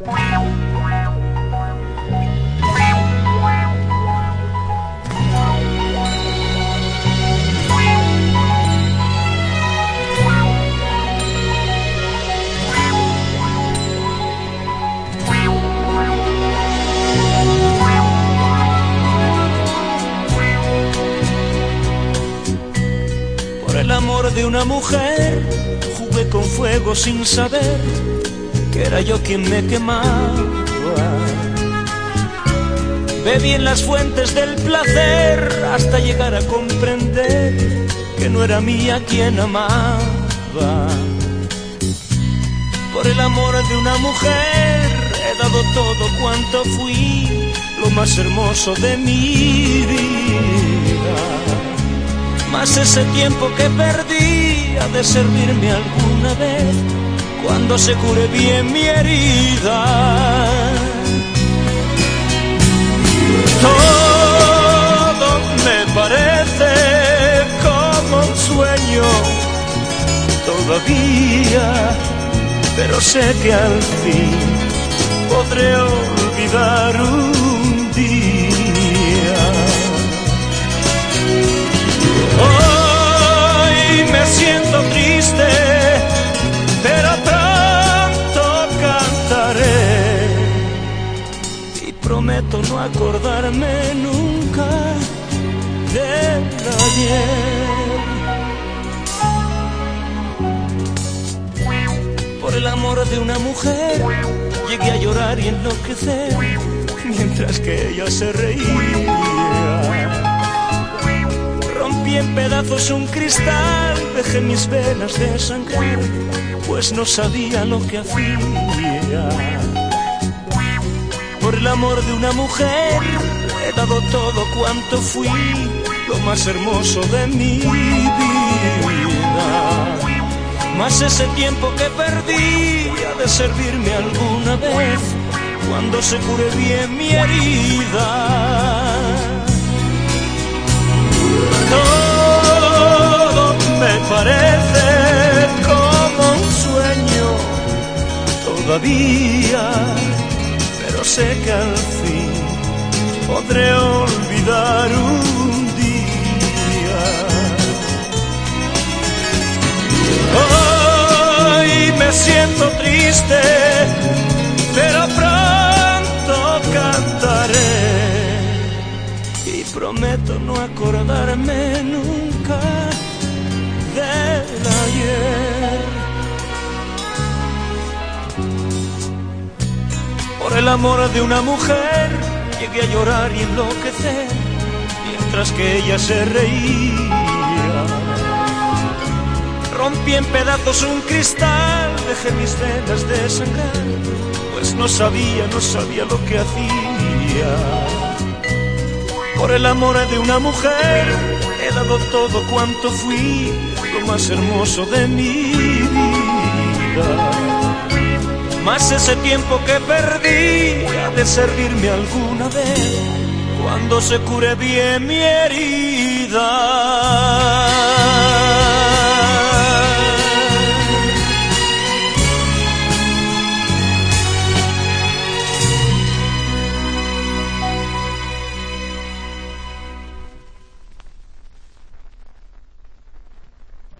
Por el amor de una mujer jugué con fuego sin saber que era yo quien me quemaba. Bebí en las fuentes del placer hasta llegar a comprender que no era mía quien amaba. Por el amor de una mujer he dado todo cuanto fui, lo más hermoso de mi vida. Mas ese tiempo que perdí ha de servirme alguna vez cuando se cure bien mi herida. Todo me parece como un sueño todavía, pero sé que al fin podré olvidar no acordarme nunca del ayer. Por el amor de una mujer llegué a llorar y enloquecer mientras que ella se reía. Rompí en pedazos un cristal, dejé mis venas de sangrar, pues no sabía lo que hacía. Por el amor de una mujer he dado todo cuanto fui, lo más hermoso de mi vida. Mas ese tiempo que perdí ha de servirme alguna vez cuando se cure bien mi herida. Todo me parece como un sueño todavía, sé que al fin podré olvidar un día. Hoy me siento triste, pero pronto cantaré y prometo no acordarme nunca del ayer. El amor de una mujer llegué a llorar y enloquecer mientras que ella se reía. Rompí en pedazos un cristal, dejé mis venas de sangrar, pues no sabía, no sabía lo que hacía. Por el amor de una mujer he dado todo cuanto fui, lo más hermoso de mi vida. Mas ese tiempo que perdí ha de servirme alguna vez cuando se cure bien mi herida.